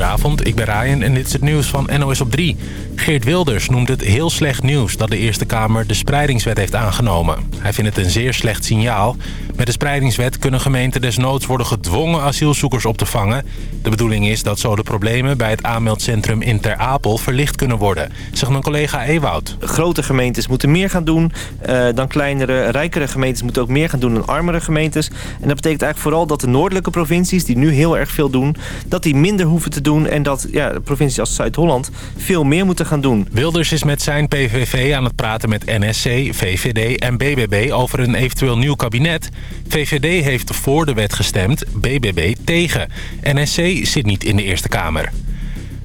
Goedenavond, ik ben Ryan en dit is het nieuws van NOS op 3. Geert Wilders noemt het heel slecht nieuws dat de Eerste Kamer de spreidingswet heeft aangenomen. Hij vindt het een zeer slecht signaal. Met de spreidingswet kunnen gemeenten desnoods worden gedwongen asielzoekers op te vangen. De bedoeling is dat zo de problemen bij het aanmeldcentrum in Ter Apel verlicht kunnen worden, zegt mijn collega Ewoud. Grote gemeentes moeten meer gaan doen uh, dan kleinere, rijkere gemeentes moeten ook meer gaan doen dan armere gemeentes. En dat betekent eigenlijk vooral dat de noordelijke provincies, die nu heel erg veel doen, dat die minder hoeven te doen en dat ja, provincies als Zuid-Holland veel meer moeten gaan doen. Wilders is met zijn PVV aan het praten met NSC, VVD en BBB over een eventueel nieuw kabinet. VVD heeft voor de wet gestemd, BBB tegen. NSC zit niet in de Eerste Kamer.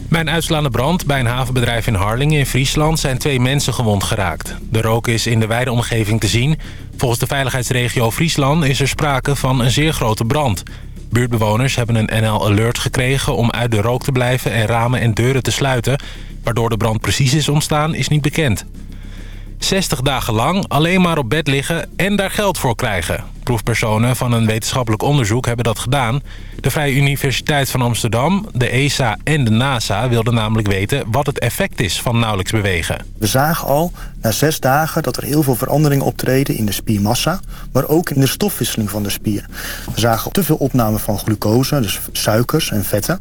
Bij een uitslaande brand bij een havenbedrijf in Harlingen in Friesland zijn twee mensen gewond geraakt. De rook is in de wijde omgeving te zien. Volgens de veiligheidsregio Friesland is er sprake van een zeer grote brand. Buurtbewoners hebben een NL Alert gekregen om uit de rook te blijven en ramen en deuren te sluiten. Waardoor de brand precies is ontstaan is niet bekend. 60 dagen lang alleen maar op bed liggen en daar geld voor krijgen. Proefpersonen van een wetenschappelijk onderzoek hebben dat gedaan. De Vrije Universiteit van Amsterdam, de ESA en de NASA wilden namelijk weten wat het effect is van nauwelijks bewegen. We zagen al na zes dagen dat er heel veel veranderingen optreden in de spiermassa, maar ook in de stofwisseling van de spier. We zagen te veel opname van glucose, dus suikers en vetten.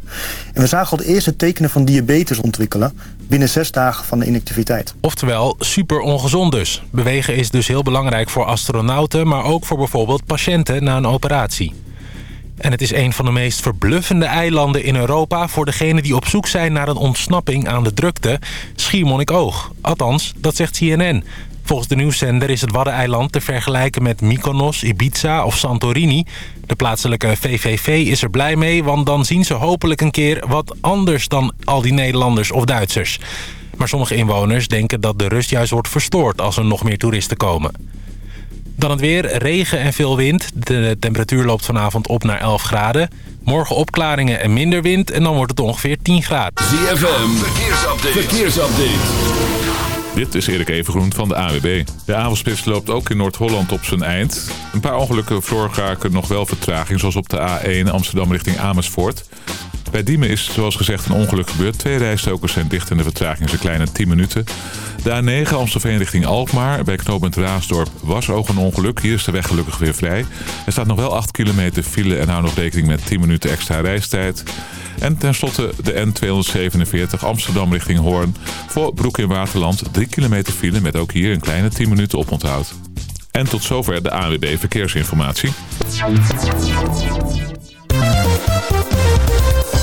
En we zagen al de eerste tekenen van diabetes ontwikkelen binnen zes dagen van de inactiviteit. Oftewel super ongezond dus. Bewegen is dus heel belangrijk voor astronauten, maar ook voor bijvoorbeeld patiënten na een operatie. En het is een van de meest verbluffende eilanden in Europa... voor degenen die op zoek zijn naar een ontsnapping aan de drukte. Schiermonnikoog. Althans, dat zegt CNN. Volgens de nieuwszender is het Waddeneiland te vergelijken met Mykonos, Ibiza of Santorini. De plaatselijke VVV is er blij mee, want dan zien ze hopelijk een keer wat anders dan al die Nederlanders of Duitsers. Maar sommige inwoners denken dat de rust juist wordt verstoord als er nog meer toeristen komen. Dan het weer, regen en veel wind. De temperatuur loopt vanavond op naar 11 graden. Morgen opklaringen en minder wind en dan wordt het ongeveer 10 graden. ZFM, verkeersupdate. verkeersupdate. Dit is Erik Evengroen van de AWB. De avondspits loopt ook in Noord-Holland op zijn eind. Een paar ongelukken veroorzaken nog wel vertraging, zoals op de A1 Amsterdam richting Amersfoort. Bij Diemen is zoals gezegd een ongeluk gebeurd. Twee rijstokers zijn dicht en de vertraging is een kleine 10 minuten. De A9 Amstelveen richting Alkmaar. Bij knooppunt Raasdorp was ook een ongeluk. Hier is de weg gelukkig weer vrij. Er staat nog wel 8 kilometer file en hou nog rekening met 10 minuten extra reistijd. En tenslotte de N247 Amsterdam richting Hoorn. Voor Broek in Waterland 3 kilometer file met ook hier een kleine 10 minuten oponthoud. En tot zover de ANWB Verkeersinformatie.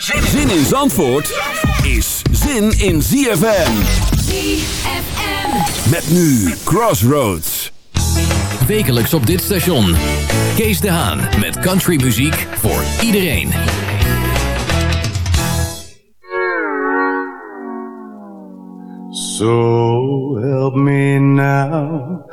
Zin in Zandvoort is zin in ZFM. ZFM. Met nu Crossroads. Wekelijks op dit station. Kees de Haan met countrymuziek voor iedereen. So help me now,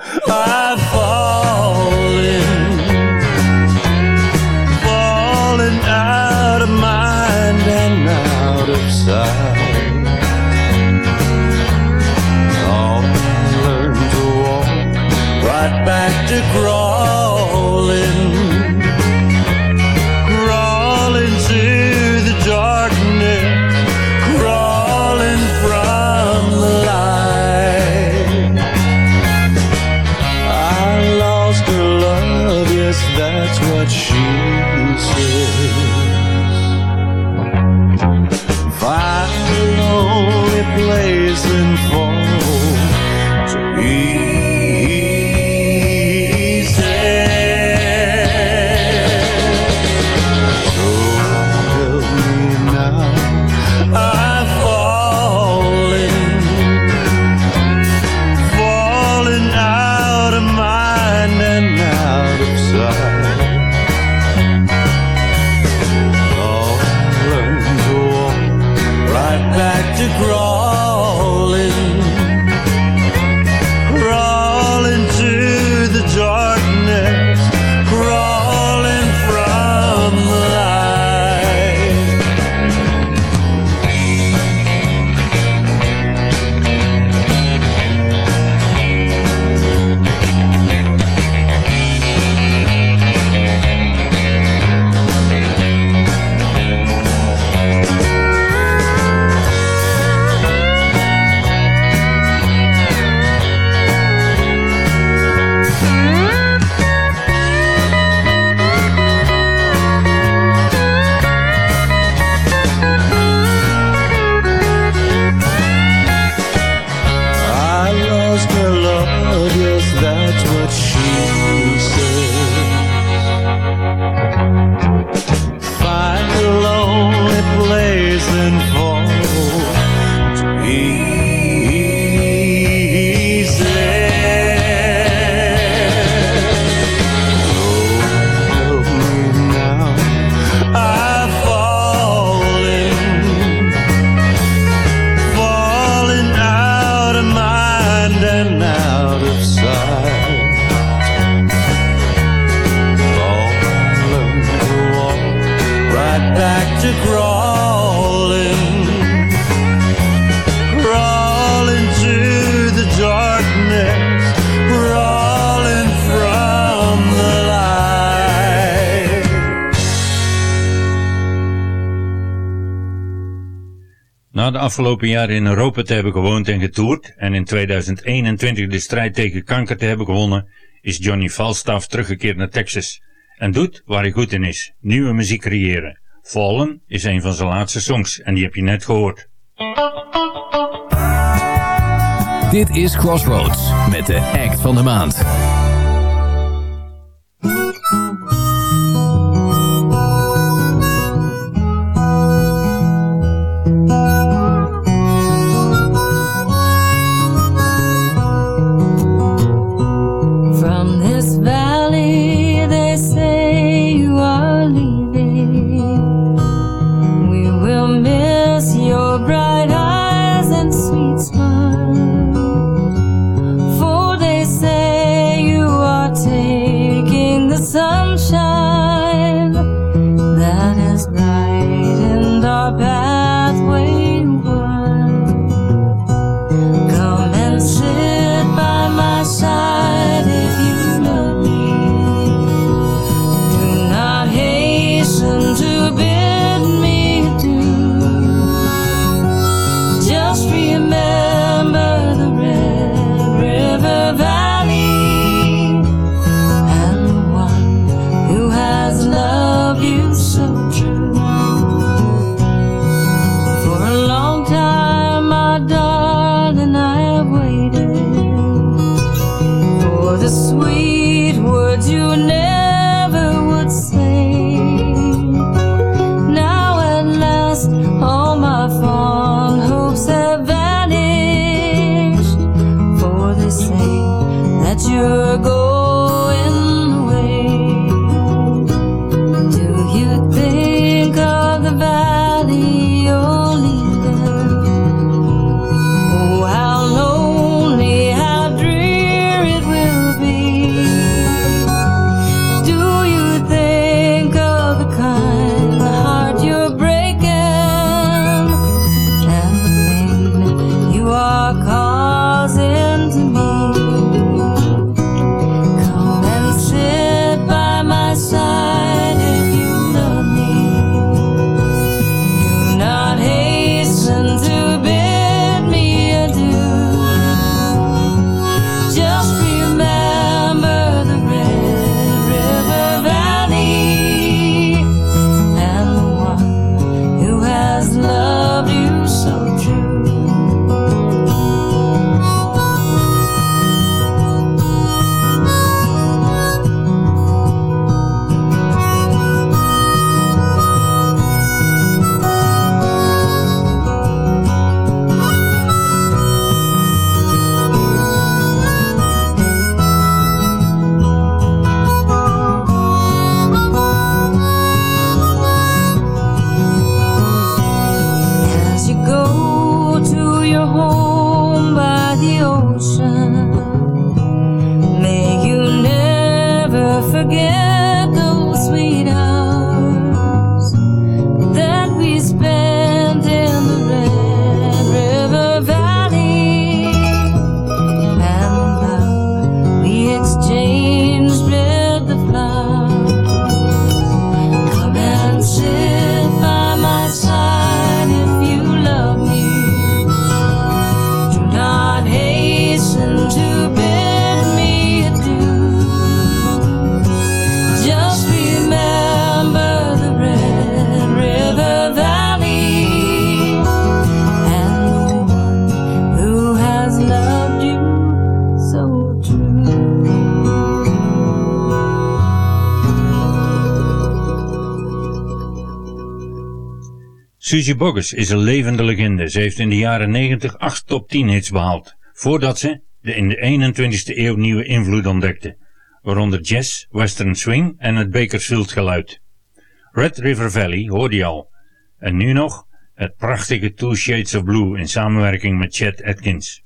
afgelopen jaar in Europa te hebben gewoond en getoerd en in 2021 de strijd tegen kanker te hebben gewonnen, is Johnny Falstaff teruggekeerd naar Texas en doet waar hij goed in is, nieuwe muziek creëren. Fallen is een van zijn laatste songs en die heb je net gehoord. Dit is Crossroads met de act van de maand. Suzy Boggess is een levende legende. Ze heeft in de jaren 90 acht top 10 hits behaald, voordat ze de in de 21ste eeuw nieuwe invloed ontdekte, waaronder jazz, western swing en het Bakersfield geluid. Red River Valley hoorde je al. En nu nog het prachtige Two Shades of Blue in samenwerking met Chet Atkins.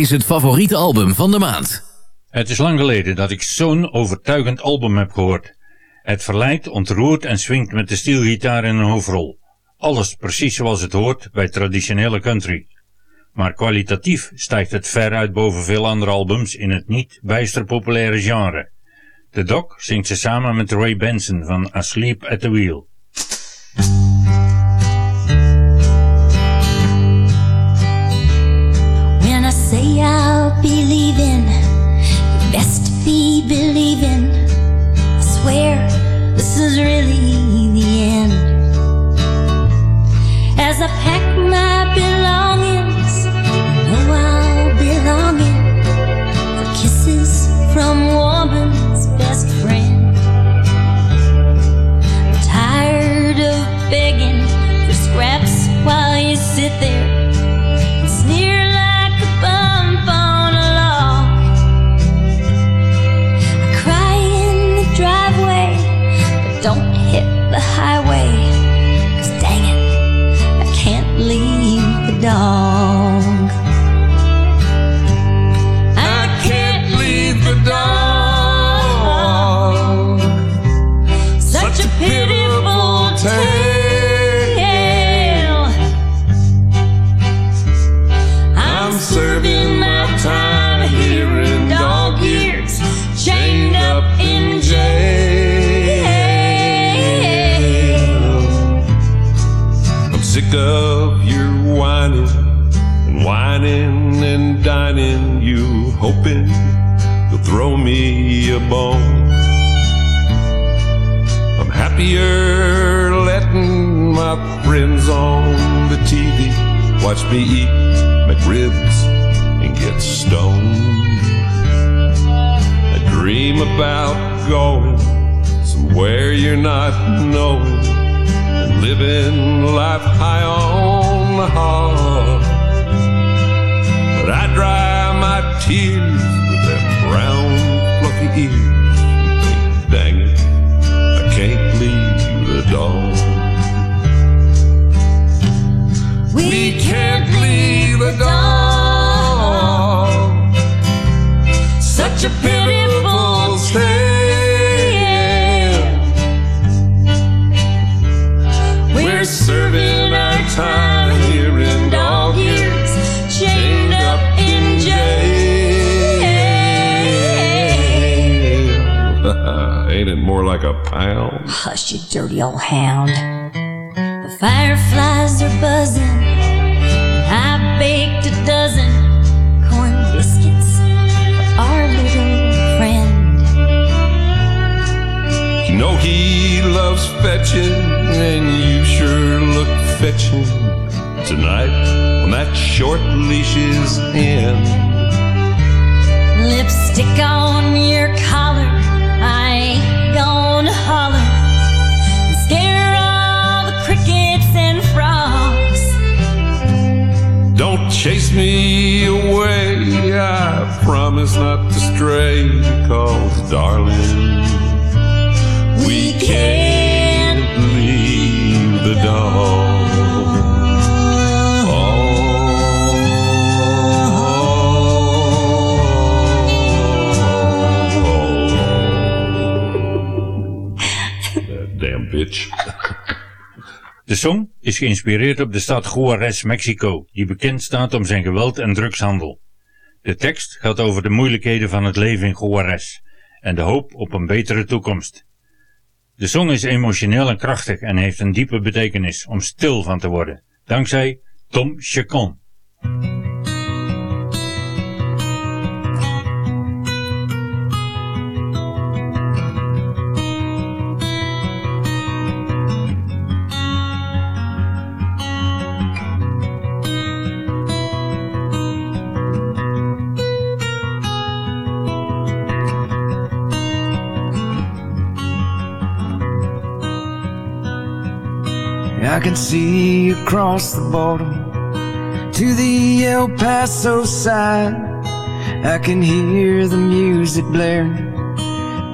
Is het favoriete album van de maand. Het is lang geleden dat ik zo'n overtuigend album heb gehoord. Het verleidt, ontroert en swingt met de stielgitaar in een hoofdrol. Alles precies zoals het hoort bij traditionele country. Maar kwalitatief stijgt het ver uit boven veel andere albums in het niet bijster populaire genre. De Doc zingt ze samen met Ray Benson van Asleep at the Wheel. Throw me a bone. I'm happier letting my friends on the TV watch me eat McRibs and get stoned. I dream about going somewhere you're not knowing and living life old hound. The fireflies are buzzing. I baked a dozen corn biscuits for our little friend. You know he loves fetching, and you sure look fetching tonight when that short leash is in. Not to stray, darling, we can't the bitch. De song is geïnspireerd op de stad Juarez, Mexico, die bekend staat om zijn geweld en drugshandel. De tekst gaat over de moeilijkheden van het leven in Juarez en de hoop op een betere toekomst. De song is emotioneel en krachtig en heeft een diepe betekenis om stil van te worden, dankzij Tom Chacon. I can see across the border to the El Paso side. I can hear the music blaring,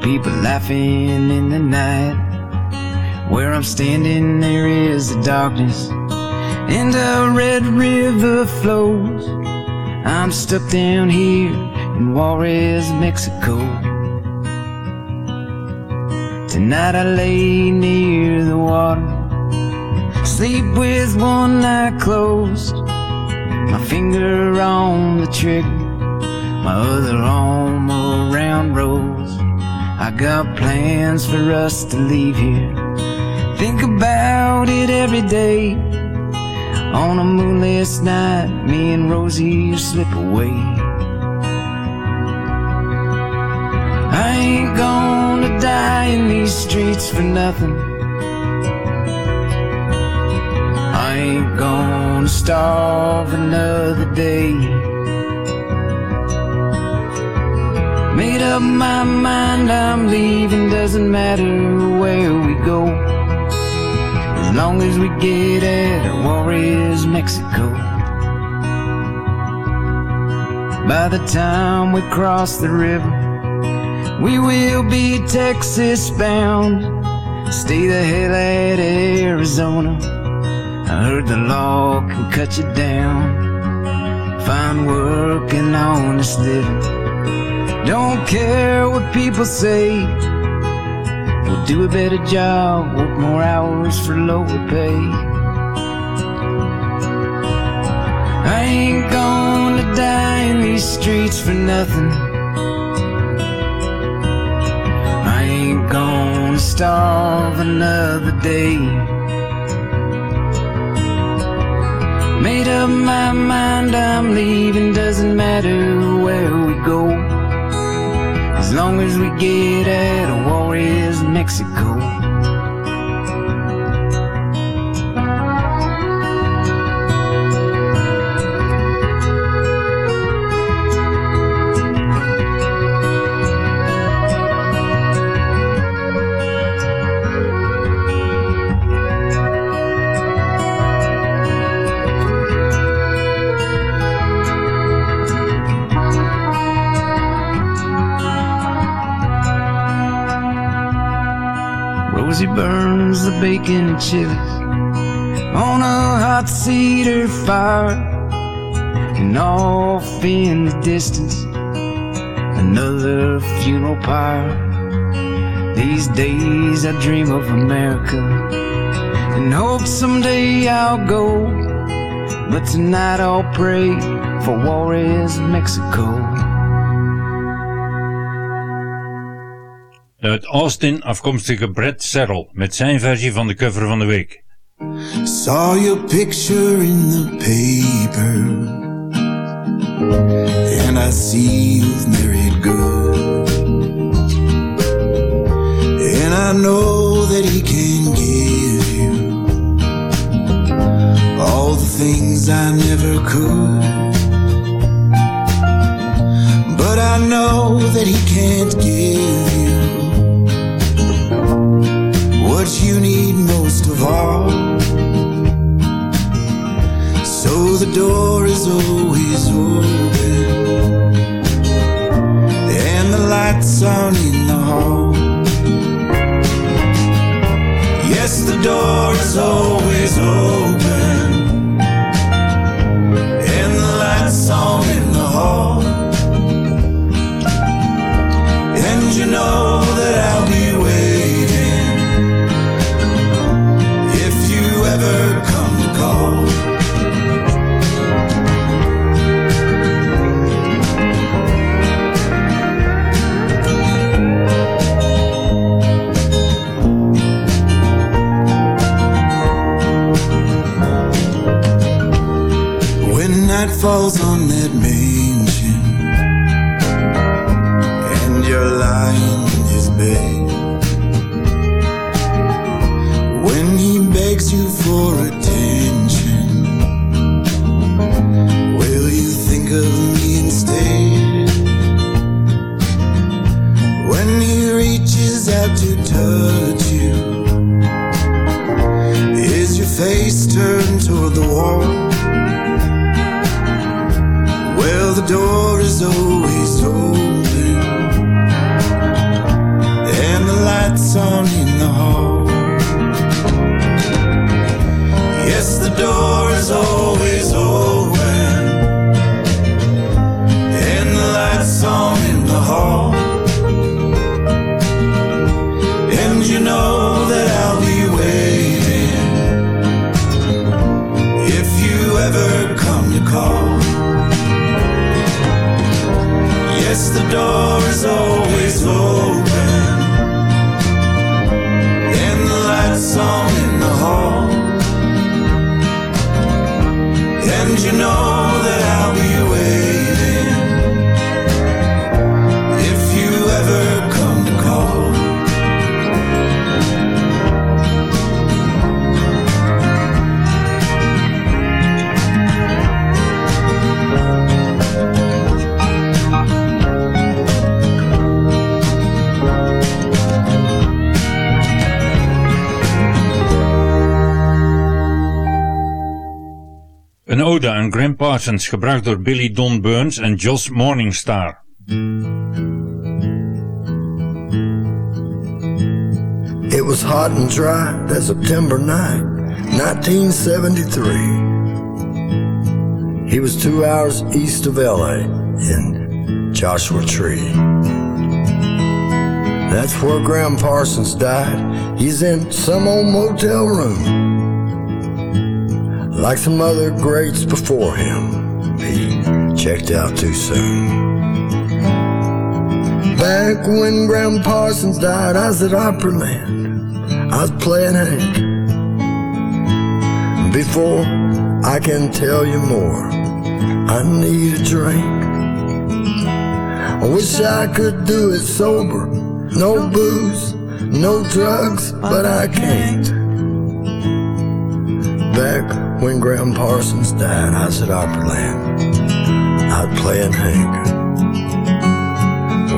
people laughing in the night. Where I'm standing, there is a darkness, and a red river flows. I'm stuck down here in Juarez, Mexico. Tonight I lay near the water. Sleep with one eye closed, my finger on the trigger, my other arm around Rose. I got plans for us to leave here. Think about it every day. On a moonless night, me and Rosie slip away. I ain't gonna die in these streets for nothing. Ain't gonna starve another day. Made up my mind, I'm leaving, doesn't matter where we go. As long as we get at Juarez, Mexico. By the time we cross the river, we will be Texas bound. Stay the hell out of Arizona. I heard the law can cut you down. Find work and honest living. Don't care what people say. We'll do a better job, work more hours for lower pay. I ain't gonna die in these streets for nothing. I ain't gonna starve another day. Made up my mind, I'm leaving. Doesn't matter where we go. As long as we get out of Juarez, Mexico. Bacon and chilies on a hot cedar fire. And off in the distance, another funeral pyre. These days I dream of America and hope someday I'll go. But tonight I'll pray for Juarez, Mexico. De uit Austin afkomstige Brett Serrell met zijn versie van de cover van de week. Saw your picture in the paper, and I see you've married good. And I know that he can give you all the things I never could. But I know that he can't give you what you need most of all. So the door is always open, and the lights on in the hall. Yes, the door is always open, and the lights on in the hall. And you know that I'll falls Well, the door is always open, and the lights on in the hall. Yes, the door is always open, ode aan Gram Parsons, gebracht door Billy Don Burns en Josh Morningstar. It was hot and dry that September night, 1973. He was two hours east of LA in Joshua Tree. That's where Gram Parsons died. He's in some old motel room. Like some other greats before him, he checked out too soon. Back when Gram Parsons died, I was at Opryland. I was playing Hank. Before I can tell you more. I need a drink. I wish I could do it sober. No booze, no drugs, but I can't. Back when Gram Parsons died, I was at Opryland. I'd playing Hank.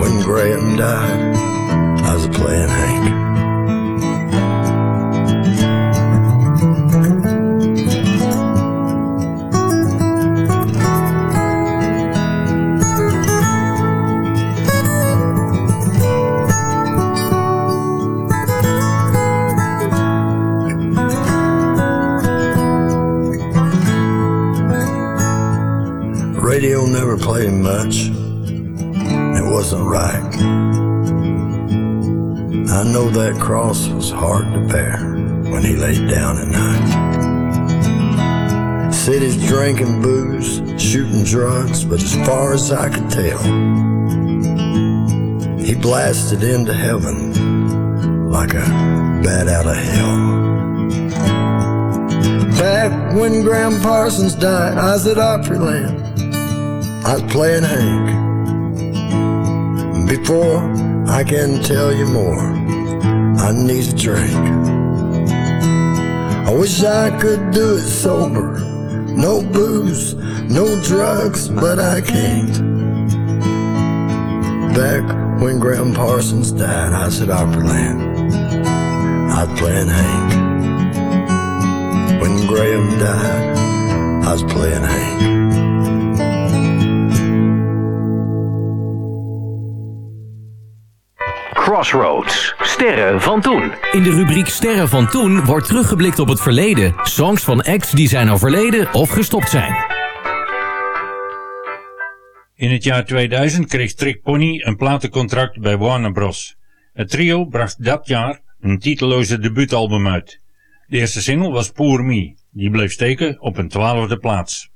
When Gram died, I was playing Hank. Never played much. It wasn't right. I know that cross was hard to bear when he laid down at night. He's drinking booze, shooting drugs, but as far as I could tell, he blasted into heaven like a bat out of hell. Back when Gram Parsons died, I was at Opryland. I was playing Hank. Before I can tell you more, I need a drink. I wish I could do it sober. No booze, no drugs, but I can't. Back when Gram Parsons died, I at Opryland. I was playing Hank. When Gram died, I was playing Hank. Crossroads. Sterren van toen. In de rubriek Sterren van toen wordt teruggeblikt op het verleden. Songs van acts die zijn overleden of gestopt zijn. In het jaar 2000 kreeg Trick Pony een platencontract bij Warner Bros. Het trio bracht dat jaar een titeloze debuutalbum uit. De eerste single was Poor Me. Die bleef steken op een twaalfde plaats.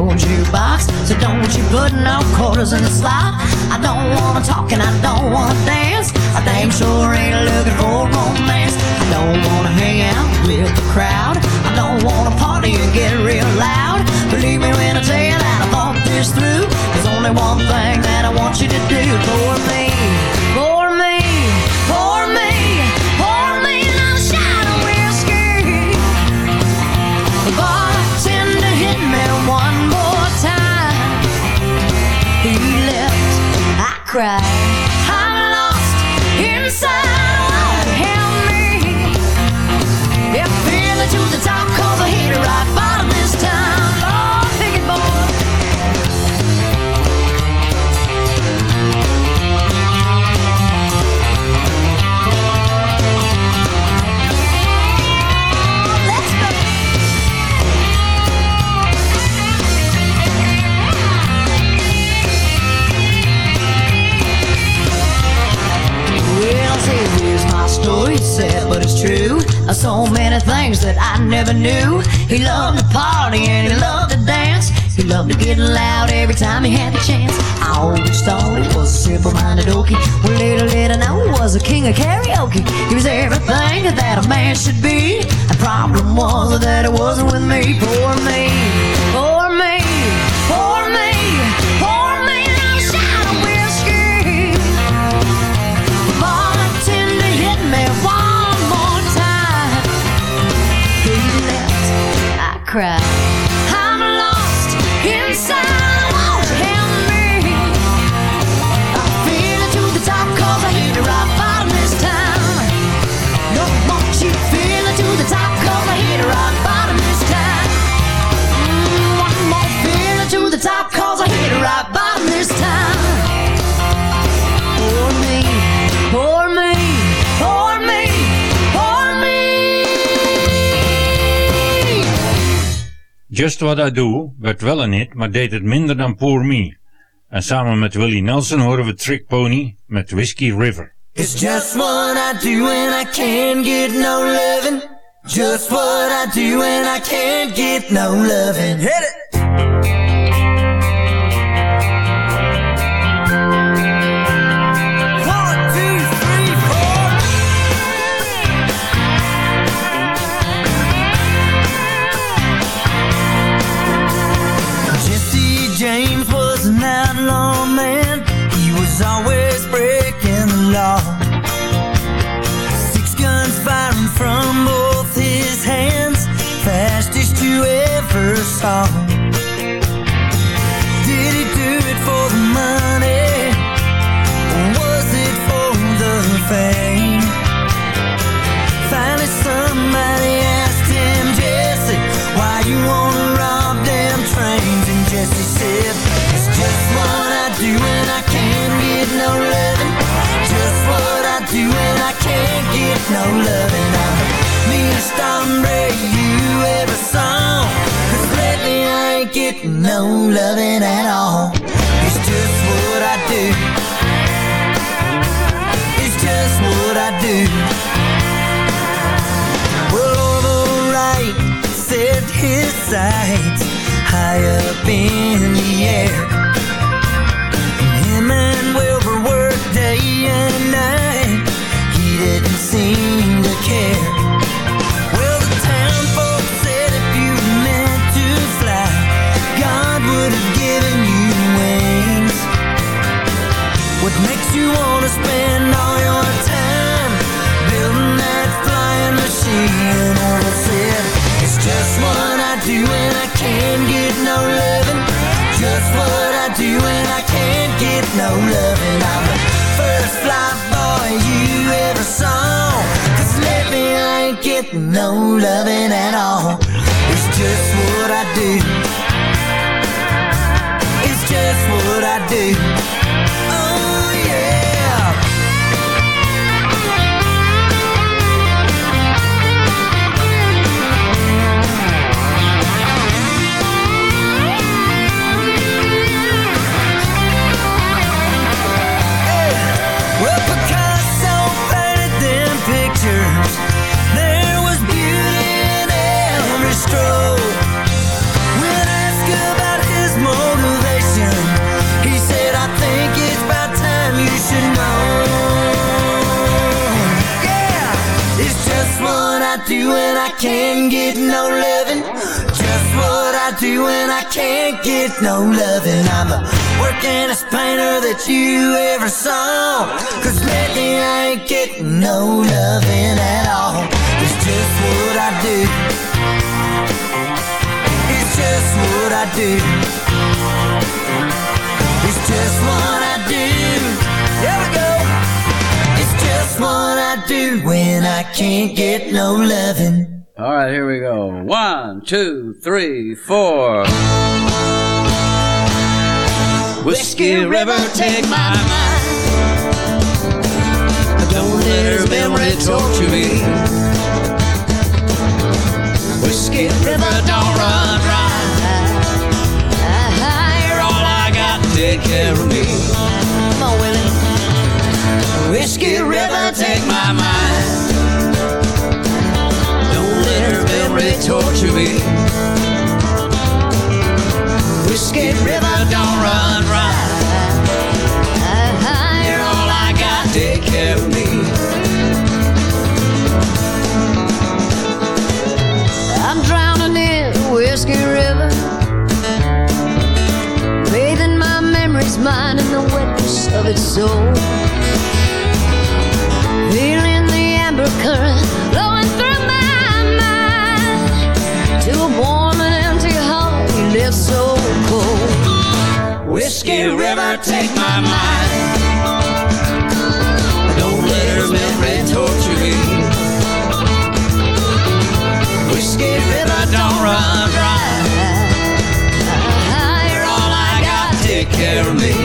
Old jukebox, so don't you put no quarters in the slot. I don't wanna talk and I don't wanna dance. I damn sure ain't looking for romance. I don't wanna hang out with the crowd. I don't wanna party and get real loud. Believe me when I tell you that I thought this through. There's only one thing that I want you to do for me, I He loved to get loud every time he had the chance. I always thought he was a simple-minded okie. Well, little did I know he was a king of karaoke. He was everything that a man should be. The problem was that it wasn't Just What I Do werd wel een hit, maar deed het minder dan Pour Me. En samen met Willie Nelson horen we Trick Pony met Whiskey River. It's just what I do when I can't get no loving. Just what I do when I can't get no loving. Hit it! Getting no loving at all. It's just what I do. It's just what I do. Well, Orville Wright set his sights high up in the air. It's just what I do when I can't get no. Just what I do when I can't get no. I'm the first fly boy you ever saw. Cause lately I ain't no at all. It's just what I do. It's just what I do. Two, three, four. Whiskey River, take my mind. Its soul. Feeling the amber current flowing through my mind. To a warm and empty heart, you left so cold. Whiskey River, take my mind. Don't let her memory torture me. Whiskey River, don't run dry. You're all I got, take care of me.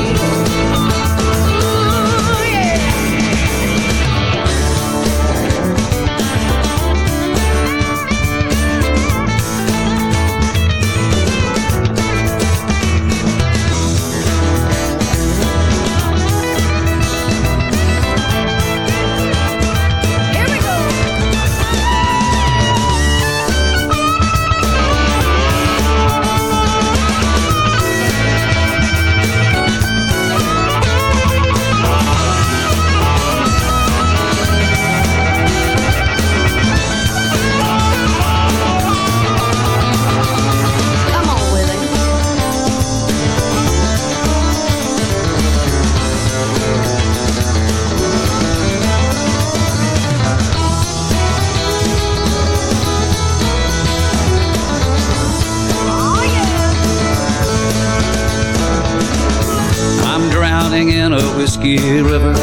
Kentucky River.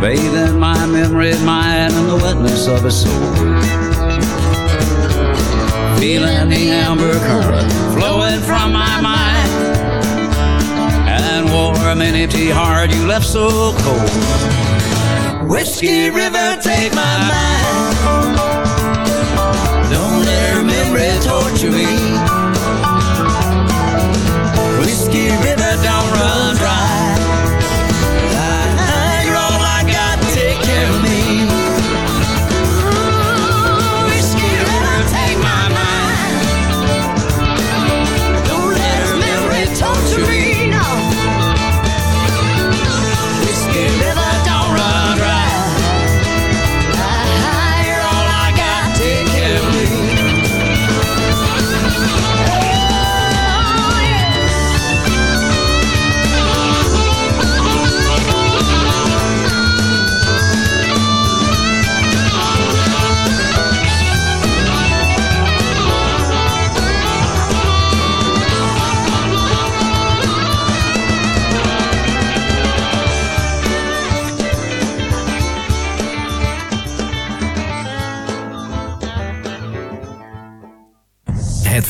Bathing my memory, mine, and the wetness of his soul. Feeling the amber current flowing from my mind. And warm and empty heart you left so cold. Whiskey River, take my mind. Don't let her memory torture me.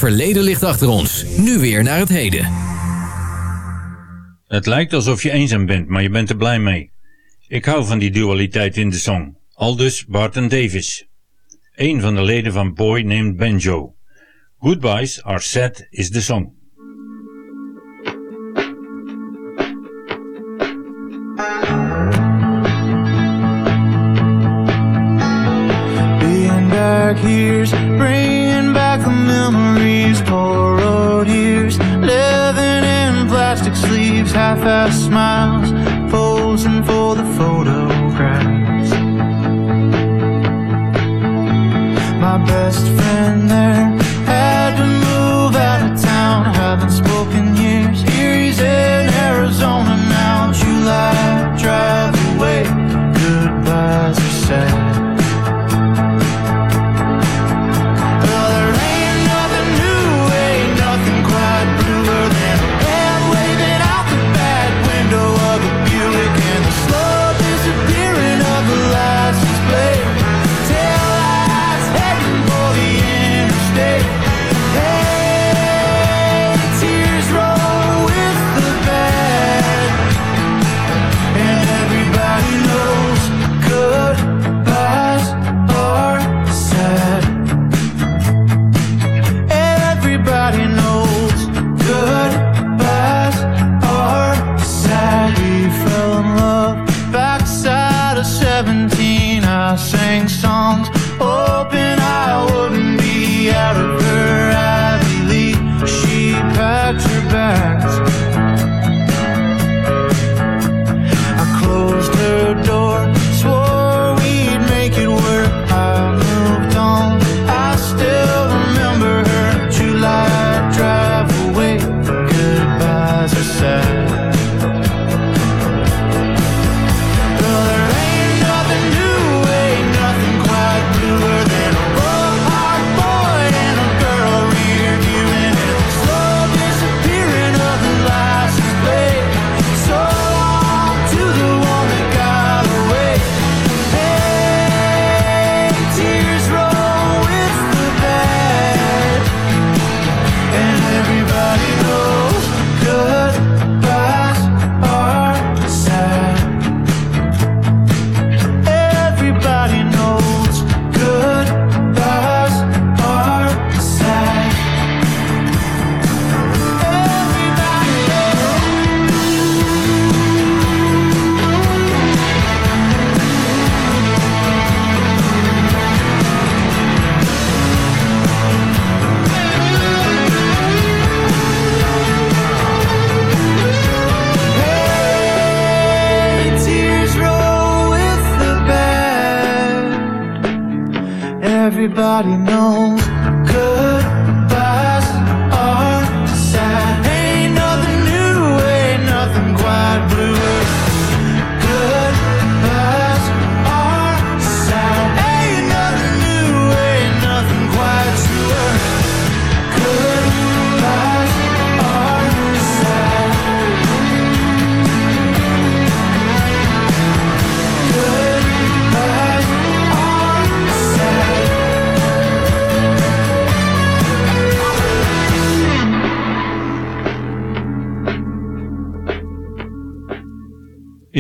verleden ligt achter ons. Nu weer naar het heden. Het lijkt alsof je eenzaam bent, maar je bent er blij mee. Ik hou van die dualiteit in de song. Aldus Barton Davis. Een van de leden van Boy Named Benjo. Goodbyes Are set is de song. Being back here's bringing back a memory. half-assed smiles, posing for the photographs. My best friend there.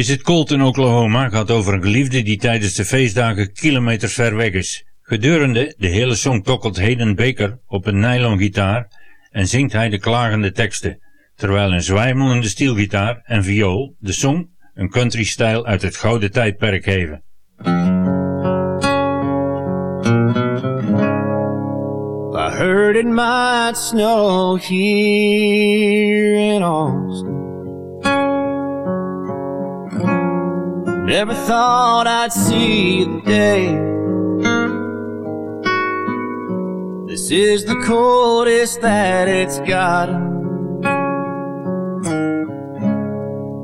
Is It Cold in Oklahoma gaat over een geliefde die tijdens de feestdagen kilometers ver weg is. Gedurende de hele song tokkelt Hayden Baker op een nylongitaar en zingt hij de klagende teksten, terwijl een zwijmelende stielgitaar en viool de song een country-stijl uit het gouden tijdperk geven. I heard snow. Never thought I'd see the day. This is the coldest that it's gotten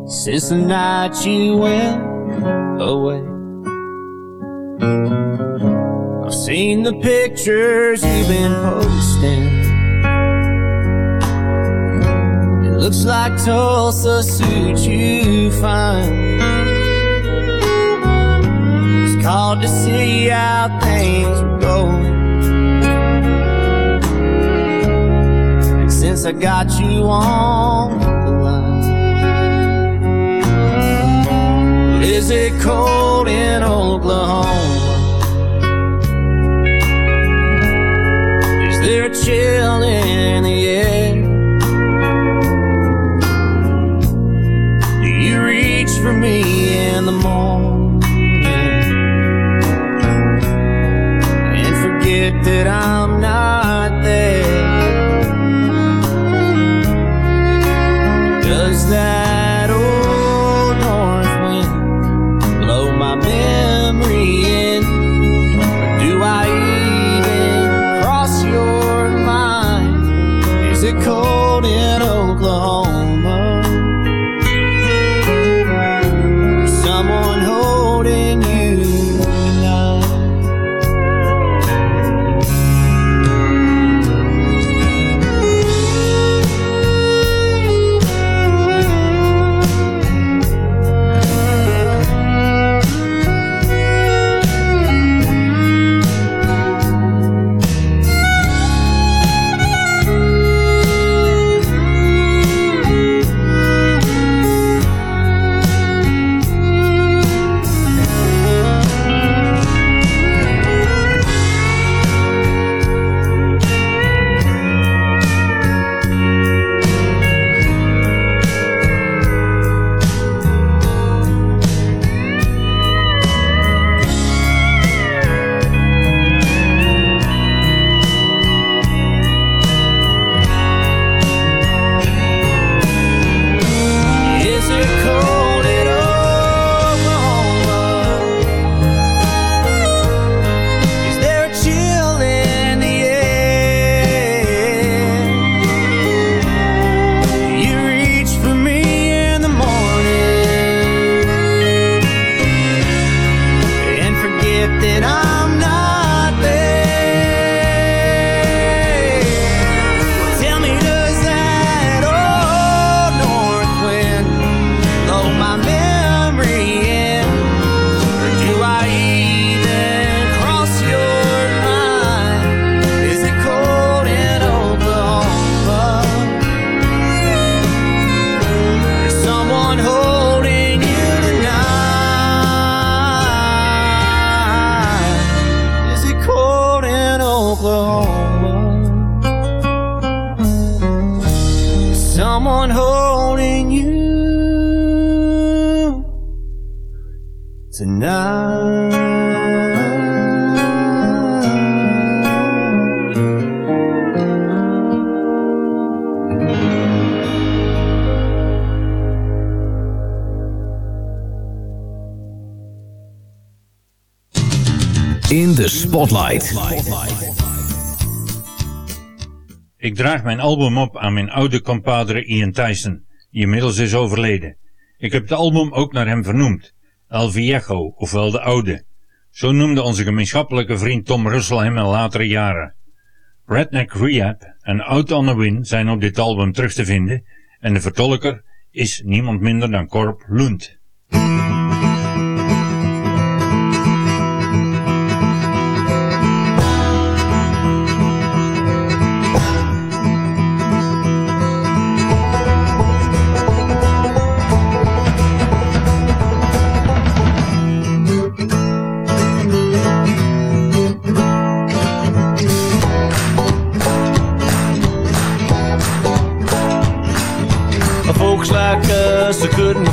since the night you went away. I've seen the pictures you've been posting. It looks like Tulsa suits you fine. Called to see how things are going. And since I got you on the line, is it cold in Oklahoma? Is there a chill in the air? That I'm Ik draag mijn album op aan mijn oude compadre Ian Tyson, die inmiddels is overleden. Ik heb het album ook naar hem vernoemd, El Viejo, ofwel de Oude. Zo noemde onze gemeenschappelijke vriend Tom Russell hem in latere jaren. Redneck Rehab en Out on the Wind zijn op dit album terug te vinden en de vertolker is niemand minder dan Corp Lund.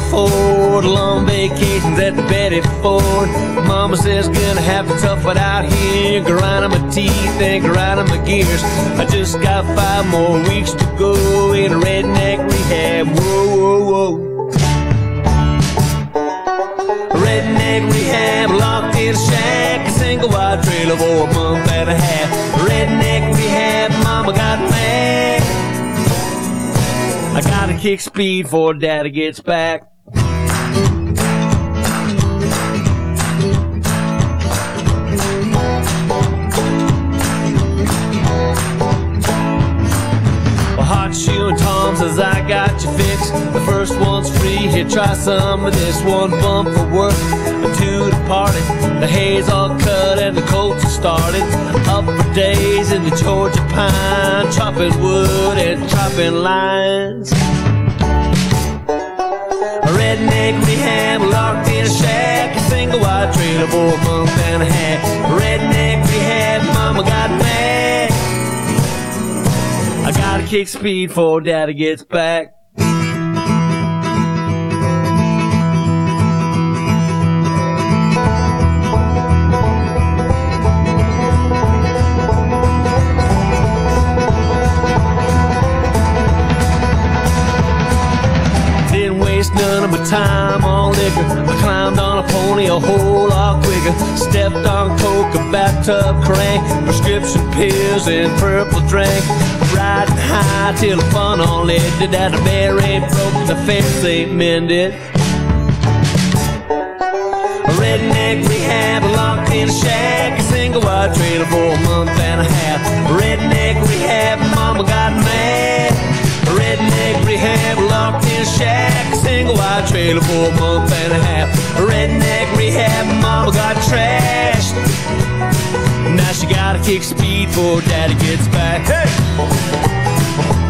Afford long vacations at Betty Ford. Mama says gonna have to tough it out here, grinding my teeth and grinding my gears. I just got five more weeks to go in redneck rehab. Whoa, whoa, whoa. Redneck rehab, locked in a shack, a single wide trailer for a month and a half. Redneck rehab, mama got mad. I gotta kick speed before daddy gets back. Hot shoe and Tom says I got you fixed. The first one's free, here try some of this. One bump for work, a two to party. The hay's all cut and the colts are started. Up for days in the Georgia pine, chopping wood and chopping lines. A redneck rehab locked in a shack, a single wide trailer for a month and a half. Redneck rehab, mama got kick speed before daddy gets back. Didn't waste none of my time on liquor. I climbed on a pony a whole lot quicker. Stepped on coke, a bathtub crank, prescription pills and purple drink. Riding high till the fun all ended. That the bear ain't broke, the fence ain't mended. A redneck rehab, locked in shack, a single wide trailer for a month and a half. Redneck rehab, mama got mad. Redneck rehab, locked in shack, a single wide trailer for a month and a half. Redneck rehab, mama got trashed. Now she gotta kick speed before daddy gets back. Hey!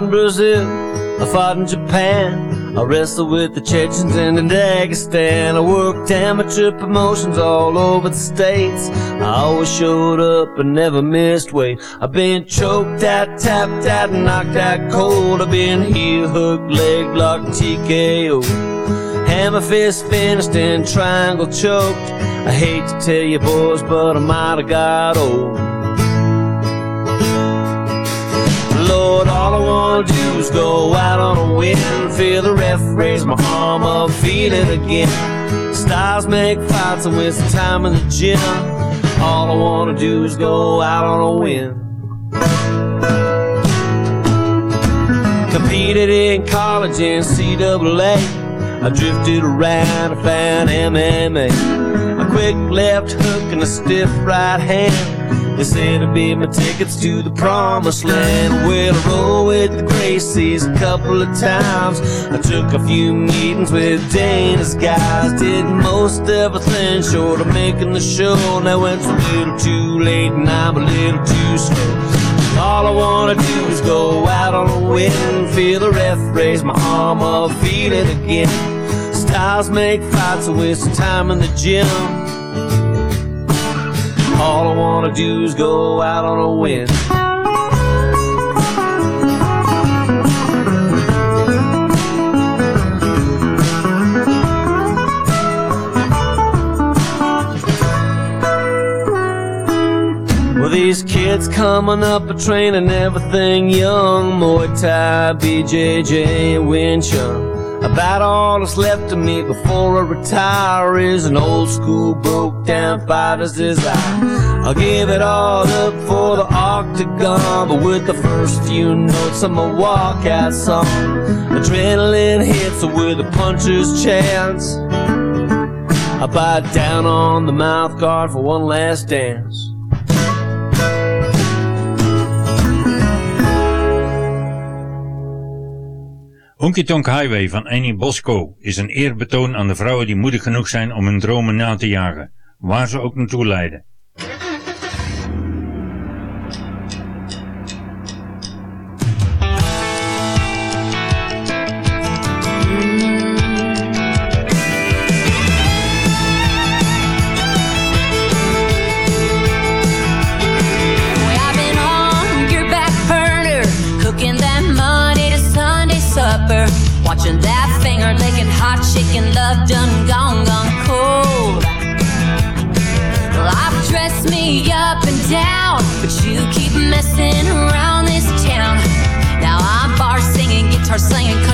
Fought in Brazil, I fought in Japan. I wrestled with the Chechens and in Dagestan. I worked amateur promotions all over the states. I always showed up and never missed weight. I've been choked out, tapped out, knocked out cold. I've been heel hook, leg locked, TKO. Hammer fist finished and triangle choked. I hate to tell you boys, but I might have got old. Lord, all I wanna do is go out on a win. Feel the ref raise my arm up, feel it again. Styles make fights and waste the time in the gym. All I wanna do is go out on a win. Competed in college in CAA. I drifted around I found MMA. A quick left hook and a stiff right hand. They said it'd be my tickets to the promised land. Well, I rolled with the Gracies a couple of times. I took a few meetings with Dana's guys. Did most everything short of making the show. Now it's a little too late and I'm a little too slow. All I wanna do is go out on a win. Feel the ref raise my arm up, feel it again. Styles make fights, a waste time in the gym. All I wanna do is go out on a win. These kids coming up are training everything young Muay Thai, BJJ, and Wing Chun. About all that's left of me before I retire is an old school broke down fighter's desire. I'll give it all up for the octagon, but with the first few notes of my walkout song, adrenaline hits with a puncher's chance. I bite down on the mouth guard for one last dance. Honky Tonk Highway van Annie Bosco is een eerbetoon aan de vrouwen die moedig genoeg zijn om hun dromen na te jagen, waar ze ook naartoe leiden. singing.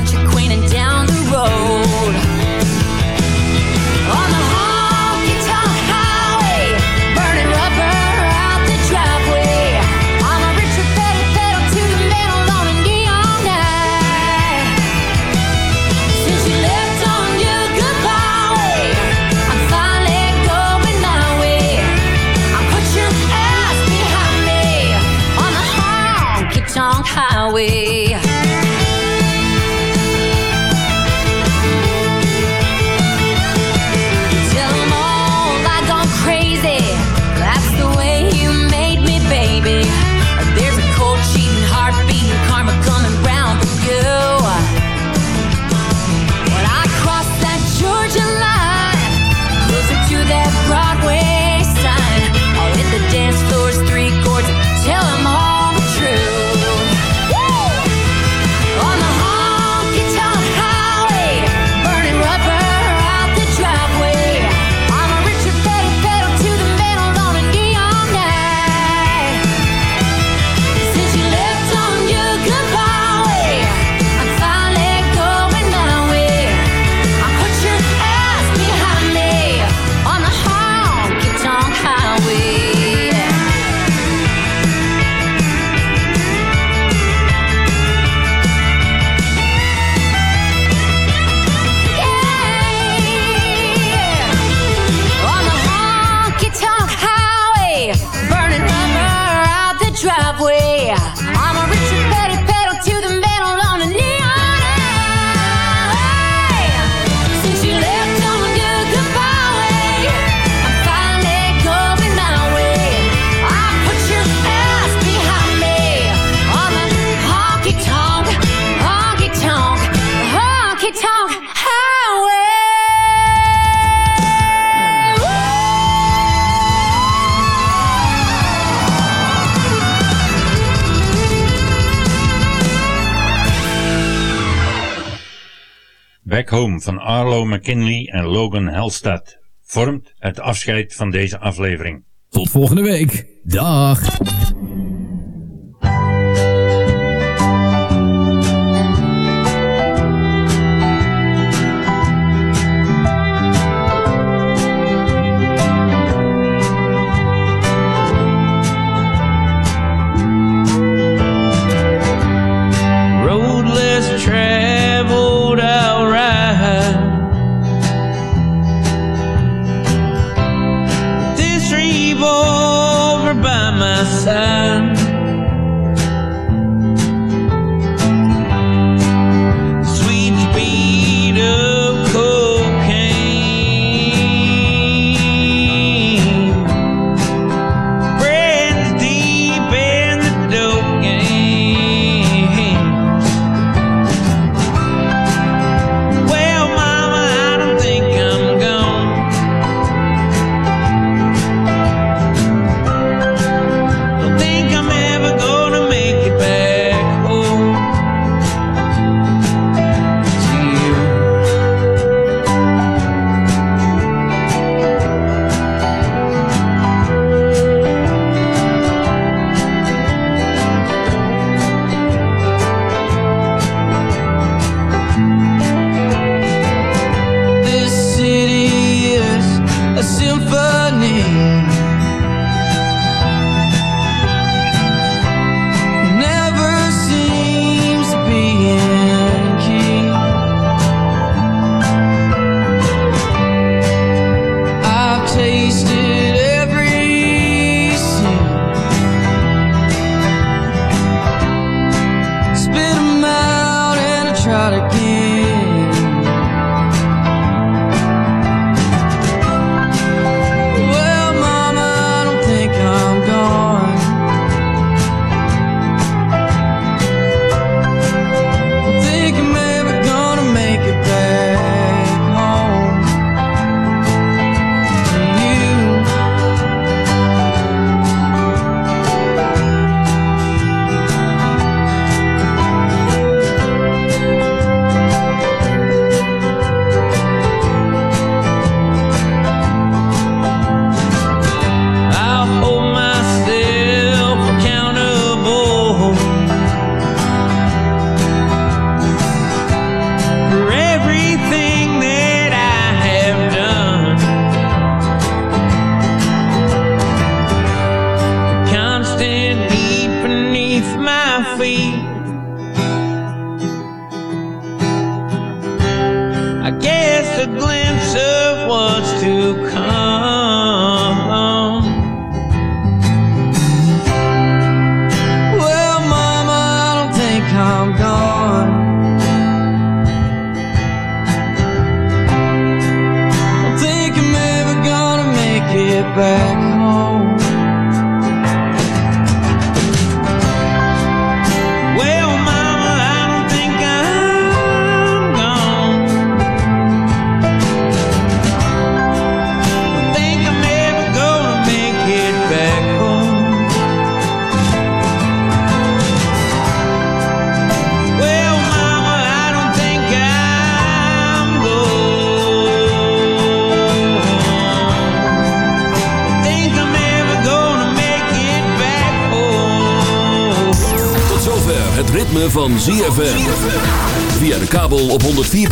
van Arlo McKinley en Logan Helstad vormt het afscheid van deze aflevering. Tot volgende week. Dag.